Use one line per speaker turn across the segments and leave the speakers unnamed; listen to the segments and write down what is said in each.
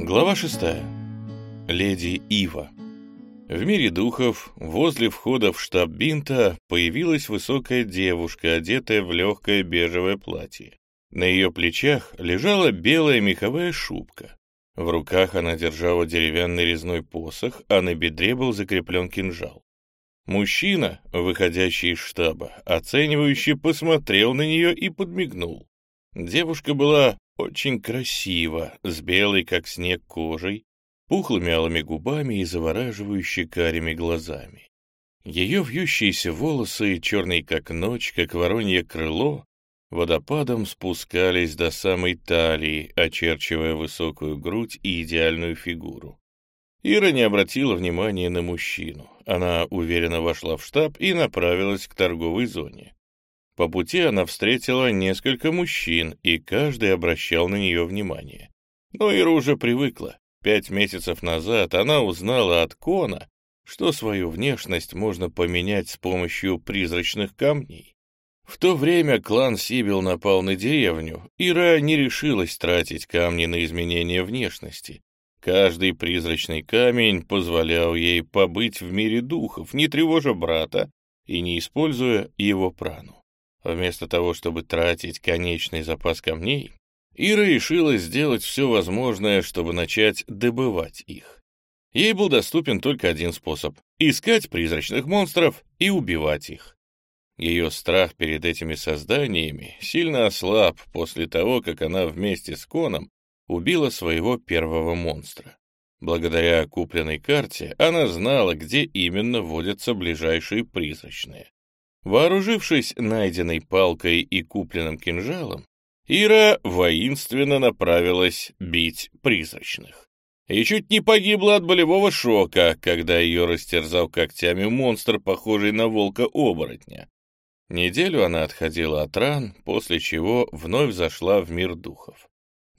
Глава шестая. Леди Ива. В мире духов возле входа в штаб Бинта появилась высокая девушка, одетая в легкое бежевое платье. На ее плечах лежала белая меховая шубка. В руках она держала деревянный резной посох, а на бедре был закреплен кинжал. Мужчина, выходящий из штаба, оценивающе посмотрел на нее и подмигнул. Девушка была очень красива, с белой, как снег, кожей, пухлыми алыми губами и завораживающей карими глазами. Ее вьющиеся волосы, черные как ночь, как воронье крыло, водопадом спускались до самой талии, очерчивая высокую грудь и идеальную фигуру. Ира не обратила внимания на мужчину. Она уверенно вошла в штаб и направилась к торговой зоне. По пути она встретила несколько мужчин, и каждый обращал на нее внимание. Но Ира уже привыкла. Пять месяцев назад она узнала от Кона, что свою внешность можно поменять с помощью призрачных камней. В то время клан Сибил напал на деревню, Ира не решилась тратить камни на изменение внешности. Каждый призрачный камень позволял ей побыть в мире духов, не тревожа брата и не используя его прану. Вместо того, чтобы тратить конечный запас камней, Ира решила сделать все возможное, чтобы начать добывать их. Ей был доступен только один способ — искать призрачных монстров и убивать их. Ее страх перед этими созданиями сильно ослаб после того, как она вместе с Коном убила своего первого монстра. Благодаря купленной карте она знала, где именно водятся ближайшие призрачные. Вооружившись найденной палкой и купленным кинжалом, Ира воинственно направилась бить призрачных. И чуть не погибла от болевого шока, когда ее растерзал когтями монстр, похожий на волка-оборотня. Неделю она отходила от ран, после чего вновь зашла в мир духов.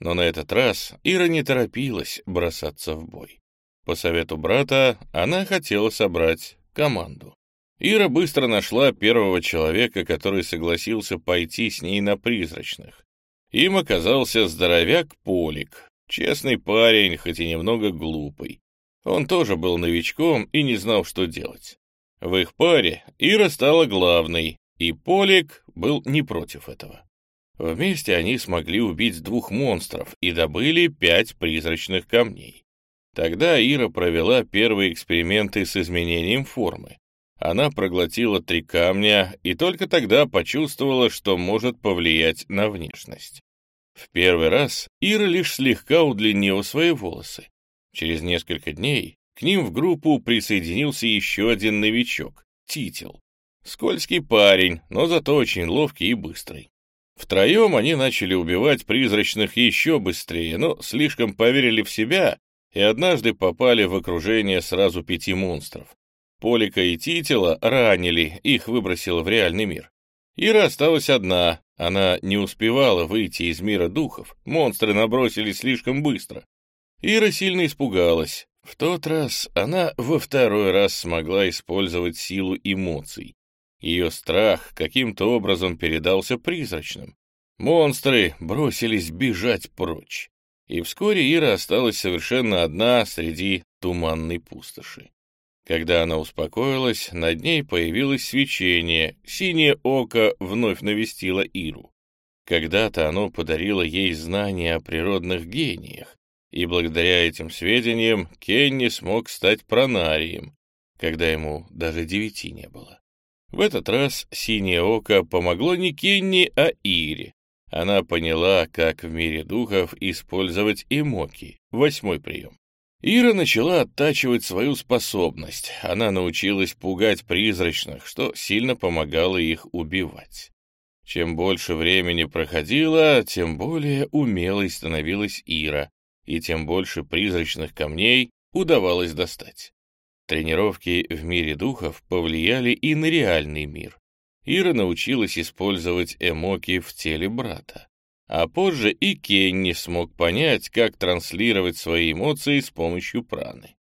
Но на этот раз Ира не торопилась бросаться в бой. По совету брата она хотела собрать команду. Ира быстро нашла первого человека, который согласился пойти с ней на призрачных. Им оказался здоровяк Полик, честный парень, хоть и немного глупый. Он тоже был новичком и не знал, что делать. В их паре Ира стала главной, и Полик был не против этого. Вместе они смогли убить двух монстров и добыли пять призрачных камней. Тогда Ира провела первые эксперименты с изменением формы. Она проглотила три камня и только тогда почувствовала, что может повлиять на внешность. В первый раз Ира лишь слегка удлинила свои волосы. Через несколько дней к ним в группу присоединился еще один новичок — Тител. Скользкий парень, но зато очень ловкий и быстрый. Втроем они начали убивать призрачных еще быстрее, но слишком поверили в себя и однажды попали в окружение сразу пяти монстров. Полика и Титила ранили, их выбросило в реальный мир. Ира осталась одна, она не успевала выйти из мира духов, монстры набросились слишком быстро. Ира сильно испугалась. В тот раз она во второй раз смогла использовать силу эмоций. Ее страх каким-то образом передался призрачным. Монстры бросились бежать прочь. И вскоре Ира осталась совершенно одна среди туманной пустоши. Когда она успокоилась, над ней появилось свечение, синее око вновь навестило Иру. Когда-то оно подарило ей знания о природных гениях, и благодаря этим сведениям Кенни смог стать пронарием, когда ему даже девяти не было. В этот раз синее око помогло не Кенни, а Ире. Она поняла, как в мире духов использовать эмоки, восьмой прием. Ира начала оттачивать свою способность. Она научилась пугать призрачных, что сильно помогало их убивать. Чем больше времени проходило, тем более умелой становилась Ира, и тем больше призрачных камней удавалось достать. Тренировки в мире духов повлияли и на реальный мир. Ира научилась использовать эмоки в теле брата. А позже и Кенни смог понять, как транслировать свои эмоции с помощью праны.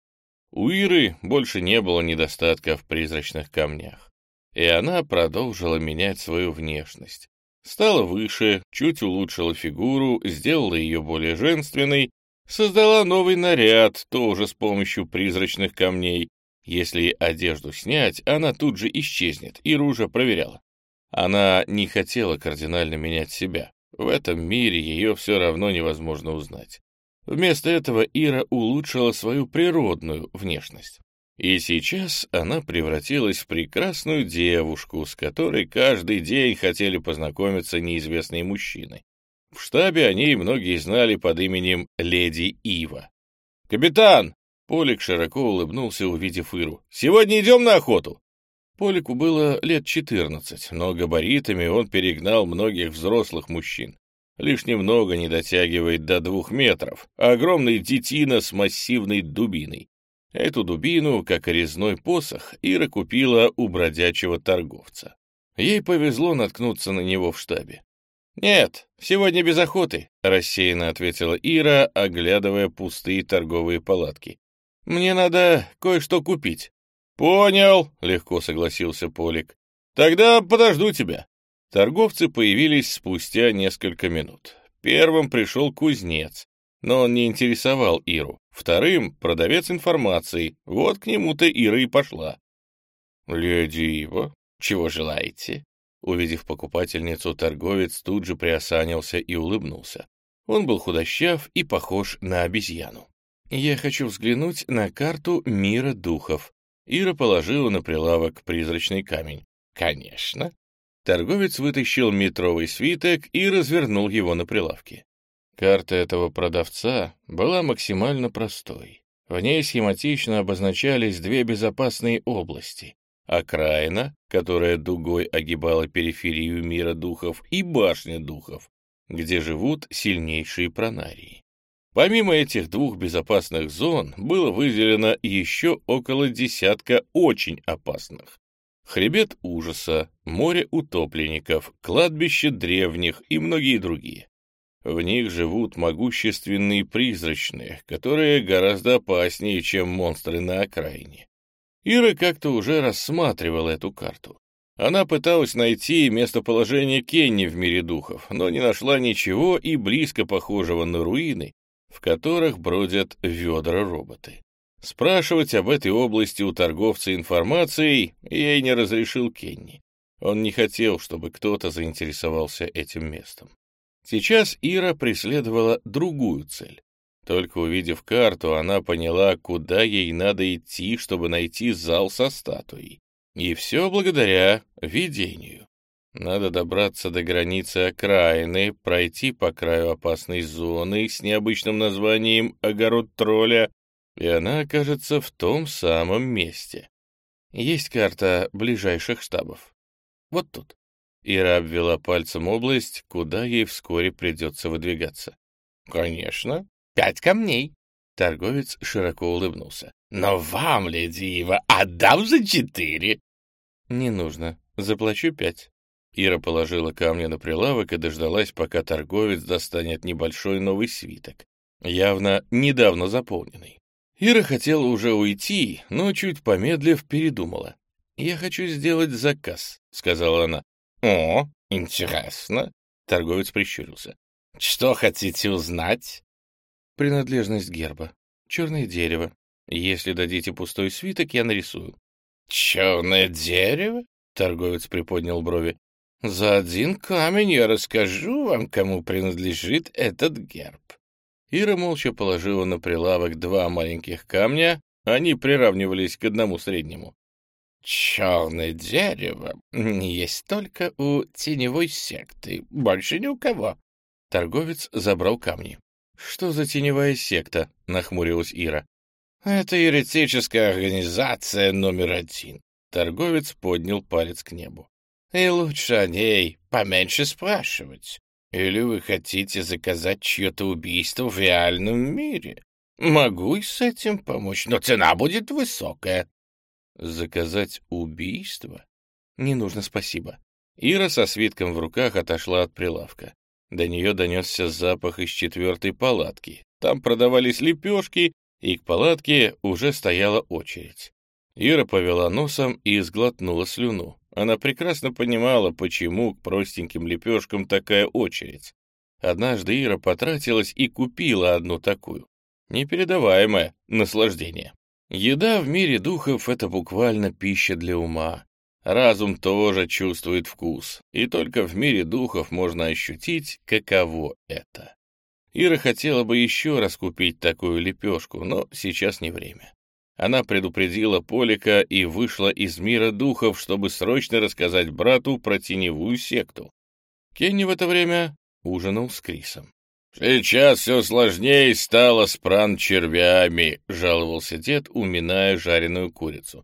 У Иры больше не было недостатка в призрачных камнях, и она продолжила менять свою внешность. Стала выше, чуть улучшила фигуру, сделала ее более женственной, Создала новый наряд, тоже с помощью призрачных камней. Если одежду снять, она тут же исчезнет, Ира уже проверяла. Она не хотела кардинально менять себя. В этом мире ее все равно невозможно узнать. Вместо этого Ира улучшила свою природную внешность. И сейчас она превратилась в прекрасную девушку, с которой каждый день хотели познакомиться неизвестные мужчины. В штабе о ней многие знали под именем Леди Ива. «Капитан!» — Полик широко улыбнулся, увидев Иру. «Сегодня идем на охоту!» Полику было лет четырнадцать, но габаритами он перегнал многих взрослых мужчин. Лишь немного не дотягивает до двух метров, а огромный детина с массивной дубиной. Эту дубину, как и резной посох, Ира купила у бродячего торговца. Ей повезло наткнуться на него в штабе. «Нет, сегодня без охоты», — рассеянно ответила Ира, оглядывая пустые торговые палатки. «Мне надо кое-что купить». «Понял», — легко согласился Полик. «Тогда подожду тебя». Торговцы появились спустя несколько минут. Первым пришел кузнец, но он не интересовал Иру. Вторым — продавец информации. Вот к нему-то Ира и пошла. «Леди Ива, чего желаете?» Увидев покупательницу, торговец тут же приосанился и улыбнулся. Он был худощав и похож на обезьяну. «Я хочу взглянуть на карту мира духов». Ира положила на прилавок призрачный камень. «Конечно». Торговец вытащил метровый свиток и развернул его на прилавке. Карта этого продавца была максимально простой. В ней схематично обозначались две безопасные области окраина, которая дугой огибала периферию мира духов, и башня духов, где живут сильнейшие пронарии. Помимо этих двух безопасных зон было выделено еще около десятка очень опасных. Хребет ужаса, море утопленников, кладбище древних и многие другие. В них живут могущественные призрачные, которые гораздо опаснее, чем монстры на окраине. Ира как-то уже рассматривала эту карту. Она пыталась найти местоположение Кенни в мире духов, но не нашла ничего и близко похожего на руины, в которых бродят ведра-роботы. Спрашивать об этой области у торговца информацией ей не разрешил Кенни. Он не хотел, чтобы кто-то заинтересовался этим местом. Сейчас Ира преследовала другую цель только увидев карту, она поняла, куда ей надо идти, чтобы найти зал со статуей. И все благодаря видению. Надо добраться до границы окраины, пройти по краю опасной зоны с необычным названием «Огород тролля», и она окажется в том самом месте. Есть карта ближайших штабов. Вот тут. Ира обвела пальцем область, куда ей вскоре придется выдвигаться. «Конечно», пять камней. Торговец широко улыбнулся. «Но вам, леди Ива, отдам за четыре!» «Не нужно. Заплачу пять». Ира положила камни на прилавок и дождалась, пока торговец достанет небольшой новый свиток, явно недавно заполненный. Ира хотела уже уйти, но, чуть помедлив, передумала. «Я хочу сделать заказ», — сказала она. «О, интересно», — торговец прищурился. «Что хотите узнать?» Принадлежность герба. Черное дерево. Если дадите пустой свиток, я нарисую. Черное дерево? Торговец приподнял брови. За один камень я расскажу вам, кому принадлежит этот герб. Ира молча положила на прилавок два маленьких камня, они приравнивались к одному среднему. «Черное дерево есть только у теневой секты, больше ни у кого». Торговец забрал камни. «Что за теневая секта?» — нахмурилась Ира. «Это еретическая организация номер один». Торговец поднял палец к небу. «И лучше о ней поменьше спрашивать. Или вы хотите заказать чье-то убийство в реальном мире? Могу и с этим помочь, но цена будет высокая». «Заказать убийство? Не нужно, спасибо». Ира со свитком в руках отошла от прилавка. До нее донесся запах из четвертой палатки. Там продавались лепешки, и к палатке уже стояла очередь. Ира повела носом и сглотнула слюну. Она прекрасно понимала, почему к простеньким лепешкам такая очередь. Однажды Ира потратилась и купила одну такую. Непередаваемое наслаждение. Еда в мире духов — это буквально пища для ума. Разум тоже чувствует вкус, и только в мире духов можно ощутить, каково это. Ира хотела бы еще раз купить такую лепешку, но сейчас не время. Она предупредила Полика и вышла из мира духов, чтобы срочно рассказать брату про теневую секту. Кенни в это время ужинал с Крисом. «Сейчас все сложнее стало с пран-червями», — жаловался дед, уминая жареную курицу.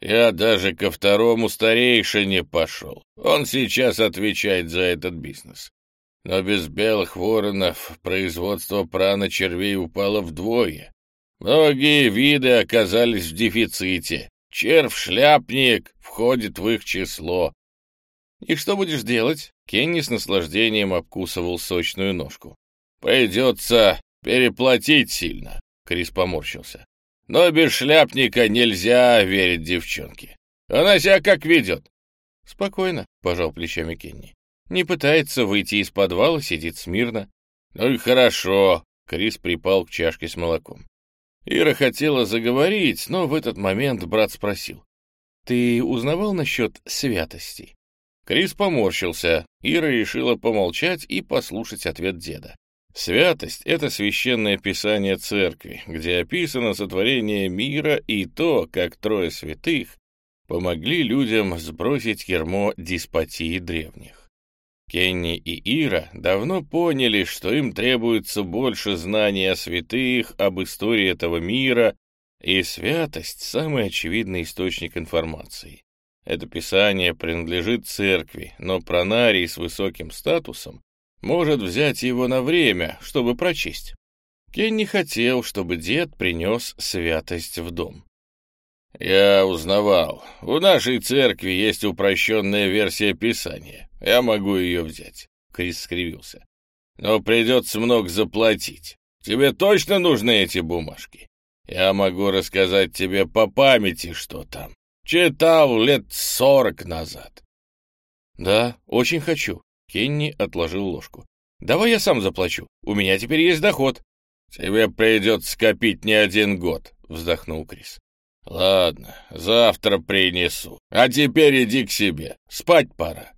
«Я даже ко второму старейшине пошел. Он сейчас отвечает за этот бизнес. Но без белых воронов производство прана-червей упало вдвое. Многие виды оказались в дефиците. Червь-шляпник входит в их число. «И что будешь делать?» Кенни с наслаждением обкусывал сочную ножку. «Придется переплатить сильно», — Крис поморщился. «Но без шляпника нельзя верить девчонке. Она себя как ведет». «Спокойно», — пожал плечами Кенни. «Не пытается выйти из подвала, сидит смирно». «Ну и хорошо», — Крис припал к чашке с молоком. Ира хотела заговорить, но в этот момент брат спросил. «Ты узнавал насчет святости?» Крис поморщился. Ира решила помолчать и послушать ответ деда. Святость — это священное писание церкви, где описано сотворение мира и то, как трое святых помогли людям сбросить ермо деспотии древних. Кенни и Ира давно поняли, что им требуется больше знаний о святых, об истории этого мира, и святость — самый очевидный источник информации. Это писание принадлежит церкви, но пронарий с высоким статусом может взять его на время, чтобы прочесть. Кен не хотел, чтобы дед принес святость в дом. «Я узнавал. У нашей церкви есть упрощенная версия Писания. Я могу ее взять», — Крис скривился. «Но придется много заплатить. Тебе точно нужны эти бумажки? Я могу рассказать тебе по памяти, что там. Читал лет сорок назад». «Да, очень хочу», Кенни отложил ложку. «Давай я сам заплачу. У меня теперь есть доход». «Тебе придется скопить не один год», — вздохнул Крис. «Ладно, завтра принесу. А теперь иди к себе. Спать пора».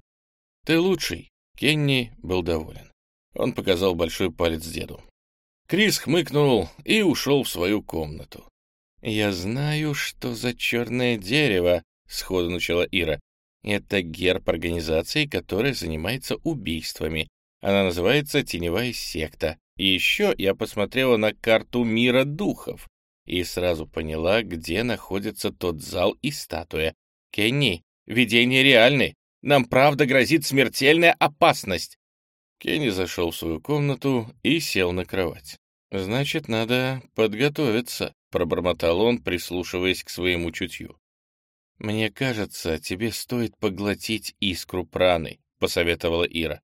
«Ты лучший». Кенни был доволен. Он показал большой палец деду. Крис хмыкнул и ушел в свою комнату. «Я знаю, что за черное дерево», — сходу начала Ира. Это герб организации, которая занимается убийствами. Она называется «Теневая секта». И еще я посмотрела на карту мира духов и сразу поняла, где находится тот зал и статуя. Кенни, видения реальны. Нам правда грозит смертельная опасность. Кенни зашел в свою комнату и сел на кровать. «Значит, надо подготовиться», — пробормотал он, прислушиваясь к своему чутью. «Мне кажется, тебе стоит поглотить искру праны», — посоветовала Ира.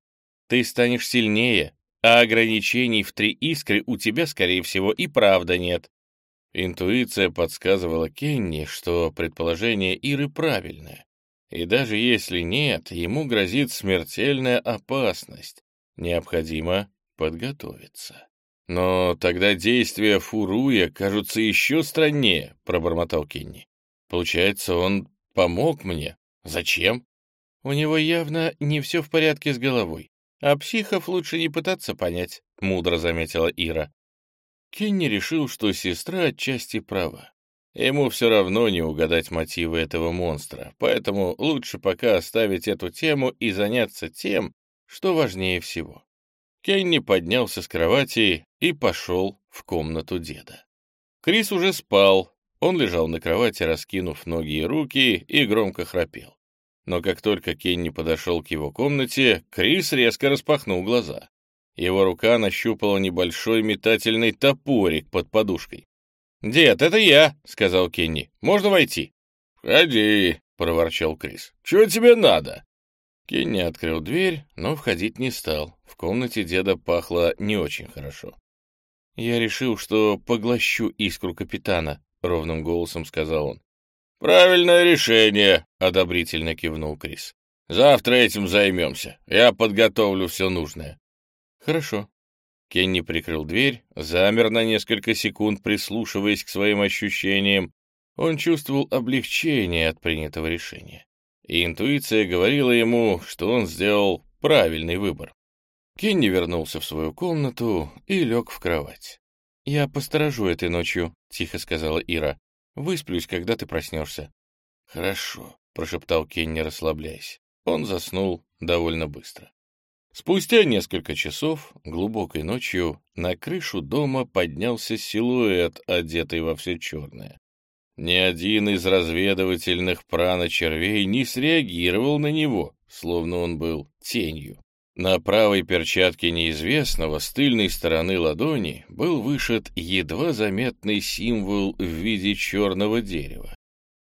«Ты станешь сильнее, а ограничений в три искры у тебя, скорее всего, и правда нет». Интуиция подсказывала Кенни, что предположение Иры правильное. И даже если нет, ему грозит смертельная опасность. Необходимо подготовиться. «Но тогда действия Фуруя кажутся еще страннее», — пробормотал Кенни. Получается, он помог мне? Зачем? У него явно не все в порядке с головой. А психов лучше не пытаться понять, — мудро заметила Ира. Кенни решил, что сестра отчасти права. Ему все равно не угадать мотивы этого монстра, поэтому лучше пока оставить эту тему и заняться тем, что важнее всего. Кенни поднялся с кровати и пошел в комнату деда. Крис уже спал, он лежал на кровати, раскинув ноги и руки, и громко храпел. Но как только Кенни подошел к его комнате, Крис резко распахнул глаза. Его рука нащупала небольшой метательный топорик под подушкой. «Дед, это я!» — сказал Кенни. «Можно войти?» «Входи!» — проворчал Крис. «Чего тебе надо?» Кенни открыл дверь, но входить не стал. В комнате деда пахло не очень хорошо. «Я решил, что поглощу искру капитана», — ровным голосом сказал он. «Правильное решение», — одобрительно кивнул Крис. «Завтра этим займемся. Я подготовлю все нужное». «Хорошо». Кенни прикрыл дверь, замер на несколько секунд, прислушиваясь к своим ощущениям. Он чувствовал облегчение от принятого решения. И интуиция говорила ему, что он сделал правильный выбор. Кенни вернулся в свою комнату и лег в кровать. «Я посторожу этой ночью», — тихо сказала Ира. «Высплюсь, когда ты проснешься». «Хорошо», — прошептал Кенни, расслабляясь. Он заснул довольно быстро. Спустя несколько часов, глубокой ночью, на крышу дома поднялся силуэт, одетый во все черное. Ни один из разведывательных праночервей не среагировал на него, словно он был тенью. На правой перчатке неизвестного с тыльной стороны ладони был вышит едва заметный символ в виде черного дерева.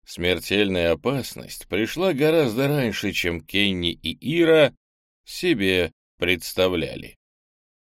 Смертельная опасность пришла гораздо раньше, чем Кенни и Ира себе представляли.